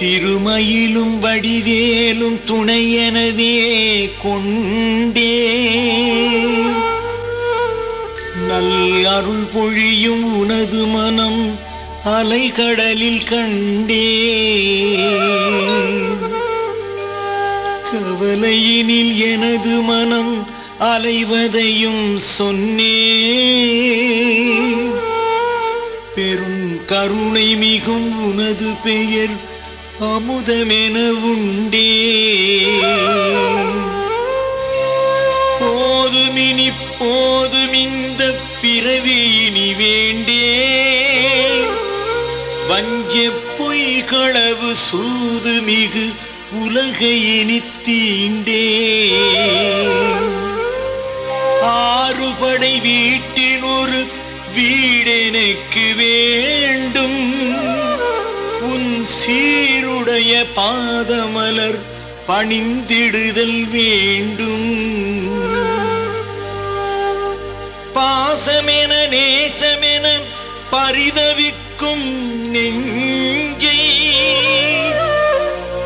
திருமயிலும் வடிவேலும் துணையெனவே கொண்டே. நல்லருள் பொழியும் உனது மனம் அலைகடலில் கண்டே. கவலையினில் எனது மனம் அலைவதையும் சொன்னே. பெரும் கருணை மிகும் உனது பெயர் அமுதமென உண்டே போதுமினி போதுமிந்த பிறவியினி வேண்டே வஞ்ச பொய்களவு சூதுமிகு சூது மிகு உலகையினி தீண்டே ஆறுபடை வீட்டின் ஒரு வீடெனக்கு வேண்டும். உன் சீ உடைய பாதமலர் பணிந்திடுதல் வேண்டும். பாசமென நேசமென பரிதவிக்கும் நெஞ்சை.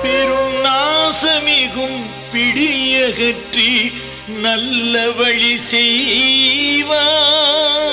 பெரும் நாசமிகும் பிடியகற்றி நல்ல வழி செய்வாய்.